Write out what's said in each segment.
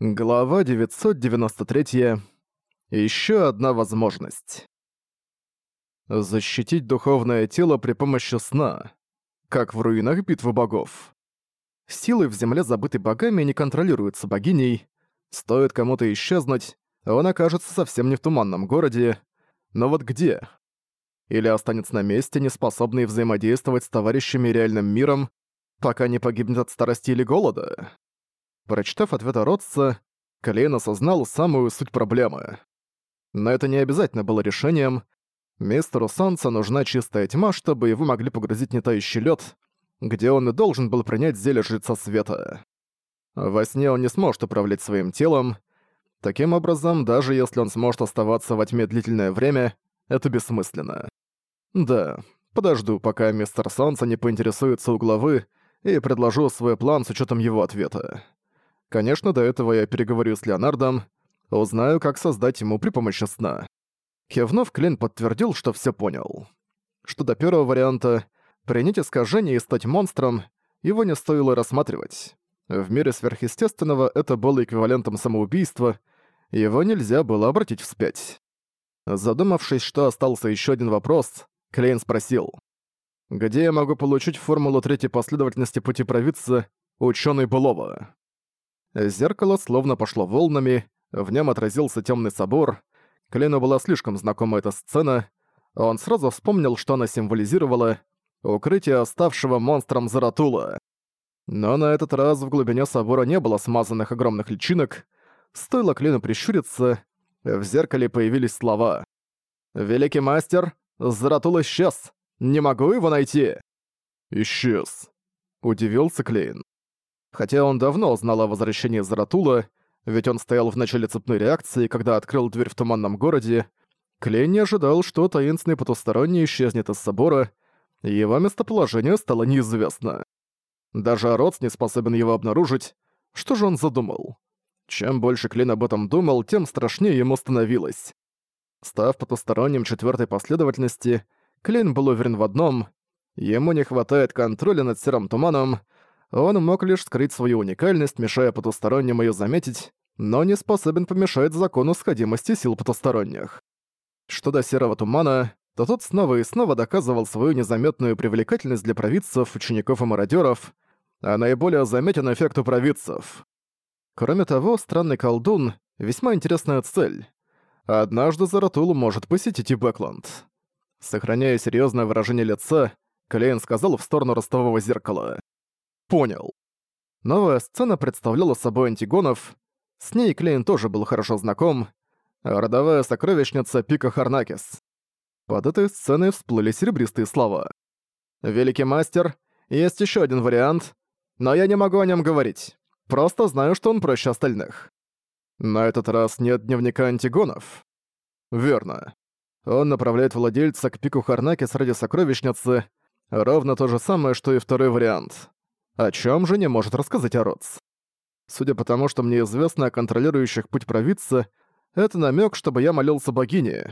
Глава 993. Еще одна возможность. Защитить духовное тело при помощи сна, как в руинах битвы богов. Силы в земле забыты богами и не контролируются богиней. Стоит кому-то исчезнуть, он окажется совсем не в туманном городе. Но вот где? Или останется на месте, не способный взаимодействовать с товарищами реальным миром, пока не погибнет от старости или голода? Прочитав ответ Ротца, Калейн осознал самую суть проблемы. Но это не обязательно было решением. Мистеру Санса нужна чистая тьма, чтобы его могли погрузить нетающий лед, где он и должен был принять зелье жреца света. Во сне он не сможет управлять своим телом. Таким образом, даже если он сможет оставаться во тьме длительное время, это бессмысленно. Да, подожду, пока мистер Санса не поинтересуется у главы, и предложу свой план с учетом его ответа. Конечно, до этого я переговорю с Леонардом, узнаю, как создать ему при помощи сна. Кивнув, Клин подтвердил, что все понял. Что до первого варианта — принять искажение и стать монстром, его не стоило рассматривать. В мире сверхъестественного это было эквивалентом самоубийства, его нельзя было обратить вспять. Задумавшись, что остался еще один вопрос, Клейн спросил. «Где я могу получить формулу третьей последовательности пути провидца, ученый Былова?» Зеркало словно пошло волнами, в нем отразился темный собор. Клину была слишком знакома эта сцена. Он сразу вспомнил, что она символизировала укрытие оставшего монстром Заратула. Но на этот раз в глубине собора не было смазанных огромных личинок. Стоило Клину прищуриться, в зеркале появились слова. «Великий мастер, Заратул исчез! Не могу его найти!» «Исчез!» — удивился Клейн. Хотя он давно знал о возвращении Заратула, ведь он стоял в начале цепной реакции, когда открыл дверь в туманном городе, Клейн не ожидал, что таинственный потусторонний исчезнет из собора, и его местоположение стало неизвестно. Даже Ароц не способен его обнаружить. Что же он задумал? Чем больше Клин об этом думал, тем страшнее ему становилось. Став потусторонним четвертой последовательности, Клин был уверен в одном — ему не хватает контроля над серым туманом — он мог лишь скрыть свою уникальность, мешая потусторонним ее заметить, но не способен помешать закону сходимости сил потусторонних. Что до серого тумана, то тот снова и снова доказывал свою незаметную привлекательность для провидцев, учеников и мародеров, а наиболее заметен эффект у провидцев. Кроме того, странный колдун — весьма интересная цель. Однажды Заратул может посетить и Бэкланд. Сохраняя серьезное выражение лица, Клейн сказал в сторону ростового зеркала понял. Новая сцена представляла собой антигонов. С ней Клейн тоже был хорошо знаком. Родовая сокровищница Пика Харнакис. Под этой сценой всплыли серебристые слова. «Великий мастер, есть еще один вариант, но я не могу о нем говорить. Просто знаю, что он проще остальных». На этот раз нет дневника антигонов. Верно. Он направляет владельца к пику Харнакис ради сокровищницы, ровно то же самое, что и второй вариант о чем же не может рассказать Ородс. Судя по тому, что мне известно о контролирующих путь провидца, это намек, чтобы я молился богине.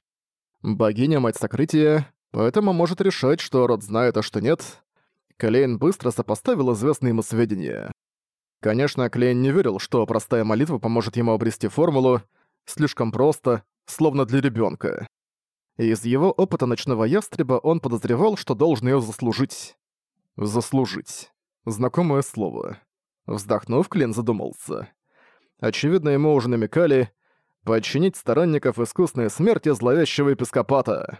Богиня — мать сокрытия, поэтому может решать, что Ород знает, а что нет. Клейн быстро сопоставил известные ему сведения. Конечно, Клейн не верил, что простая молитва поможет ему обрести формулу, слишком просто, словно для ребенка. Из его опыта ночного ястреба он подозревал, что должен ее заслужить. Заслужить. Знакомое слово. Вздохнув, Клин задумался. Очевидно, ему уже намекали подчинить сторонников искусной смерти зловещего епископата.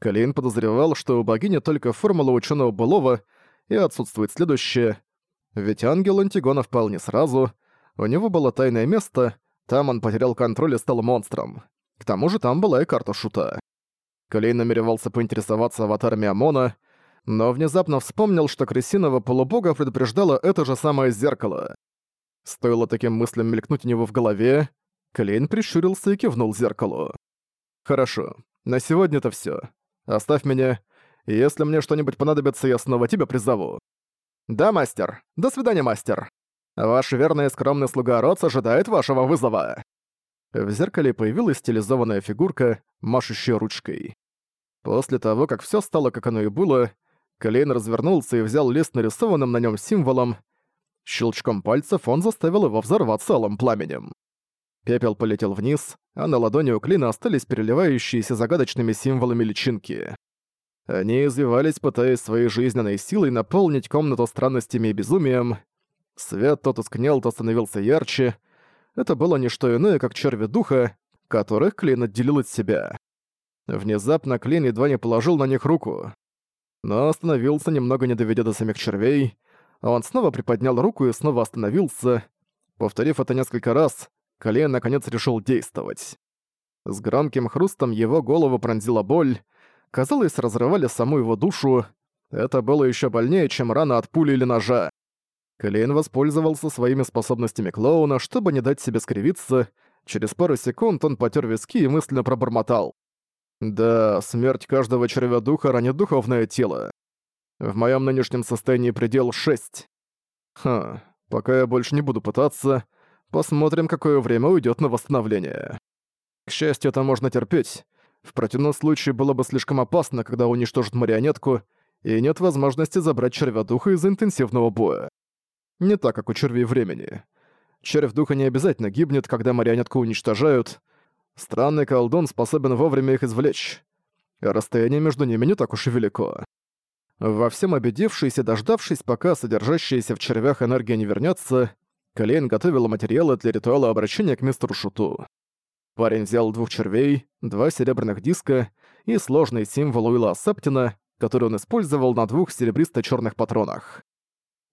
Клин подозревал, что у богини только формула ученого былого и отсутствует следующее. Ведь ангел Антигона впал не сразу. У него было тайное место, там он потерял контроль и стал монстром. К тому же там была и карта шута. Клейн намеревался поинтересоваться аватарами Амона но внезапно вспомнил, что крысиного полубога предупреждало это же самое зеркало. Стоило таким мыслям мелькнуть у него в голове, Клейн прищурился и кивнул зеркалу. «Хорошо, на сегодня это все. Оставь меня. Если мне что-нибудь понадобится, я снова тебя призову». «Да, мастер. До свидания, мастер. Ваш верный и скромный слуга Роц ожидает вашего вызова». В зеркале появилась стилизованная фигурка, машущая ручкой. После того, как все стало, как оно и было, Клейн развернулся и взял лист нарисованным на нем символом. Щелчком пальцев он заставил его взорваться алым пламенем. Пепел полетел вниз, а на ладони у Клина остались переливающиеся загадочными символами личинки. Они извивались, пытаясь своей жизненной силой наполнить комнату странностями и безумием. Свет то тускнел, то становился ярче. Это было не что иное, как черви духа, которых Клин отделил от себя. Внезапно Клин едва не положил на них руку но остановился, немного не доведя до самих червей. Он снова приподнял руку и снова остановился. Повторив это несколько раз, Калея наконец решил действовать. С громким хрустом его голову пронзила боль. Казалось, разрывали саму его душу. Это было еще больнее, чем рана от пули или ножа. Клейн воспользовался своими способностями клоуна, чтобы не дать себе скривиться. Через пару секунд он потер виски и мысленно пробормотал. Да, смерть каждого червя духа ранит духовное тело. В моем нынешнем состоянии предел 6. Хм, пока я больше не буду пытаться, посмотрим, какое время уйдет на восстановление. К счастью, это можно терпеть. В противном случае было бы слишком опасно, когда уничтожат марионетку, и нет возможности забрать червя духа из интенсивного боя. Не так, как у червей времени. Червь духа не обязательно гибнет, когда марионетку уничтожают, Странный колдун способен вовремя их извлечь. Расстояние между ними не так уж и велико. Во всем обедившись и дождавшись, пока содержащаяся в червях энергия не вернется, Клейн готовила материалы для ритуала обращения к мистеру Шуту. Парень взял двух червей, два серебряных диска и сложный символ Уилла Септина, который он использовал на двух серебристо черных патронах.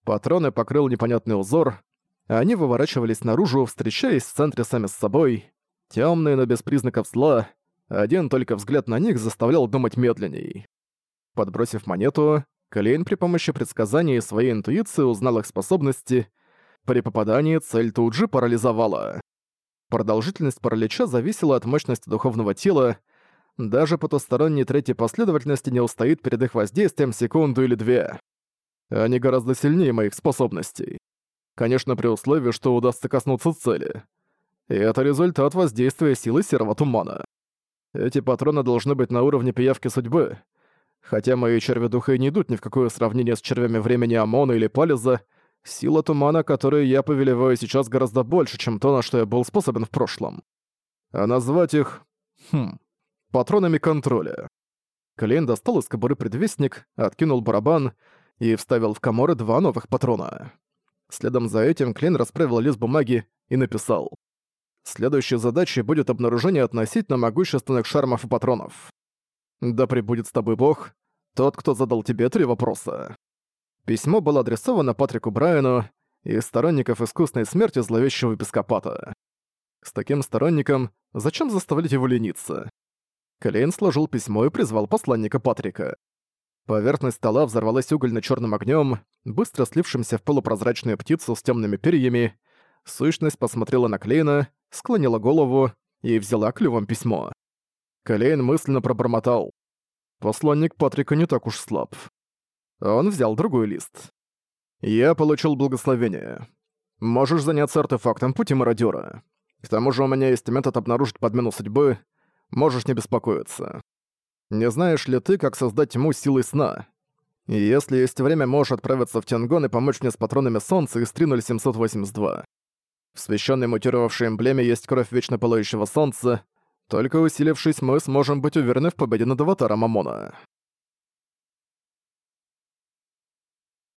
Патроны покрыл непонятный узор, а они выворачивались наружу, встречаясь в центре сами с собой. Темные, но без признаков зла, один только взгляд на них заставлял думать медленней. Подбросив монету, Клейн при помощи предсказания и своей интуиции узнал их способности. При попадании цель тут же парализовала. Продолжительность паралича зависела от мощности духовного тела, даже потусторонней третьей последовательности не устоит перед их воздействием секунду или две. Они гораздо сильнее моих способностей. Конечно, при условии, что удастся коснуться цели. И это результат воздействия силы серого тумана. Эти патроны должны быть на уровне пиявки судьбы. Хотя мои черви духа и не идут ни в какое сравнение с червями времени Омона или Пализа, сила тумана, которой я повелеваю сейчас, гораздо больше, чем то, на что я был способен в прошлом. А назвать их... Хм... Патронами контроля. Клейн достал из кобуры предвестник, откинул барабан и вставил в коморы два новых патрона. Следом за этим Клейн расправил лист бумаги и написал Следующей задачей будет обнаружение относительно могущественных шармов и патронов. Да пребудет с тобой бог, тот, кто задал тебе три вопроса. Письмо было адресовано Патрику Брайану и сторонников искусной смерти зловещего епископата. С таким сторонником зачем заставлять его лениться? Клейн сложил письмо и призвал посланника Патрика. Поверхность стола взорвалась угольно черным огнем, быстро слившимся в полупрозрачную птицу с темными перьями. Сущность посмотрела на Клейна склонила голову и взяла клювом письмо. Калейн мысленно пробормотал. Посланник Патрика не так уж слаб. Он взял другой лист. «Я получил благословение. Можешь заняться артефактом пути мародёра. К тому же у меня есть метод обнаружить подмену судьбы. Можешь не беспокоиться. Не знаешь ли ты, как создать тьму силой сна? Если есть время, можешь отправиться в Тянгон и помочь мне с патронами солнца из 30782. В священной мутировавшей эмблеме есть кровь вечно пылающего солнца. Только усилившись, мы сможем быть уверены в победе над аватаром Амона.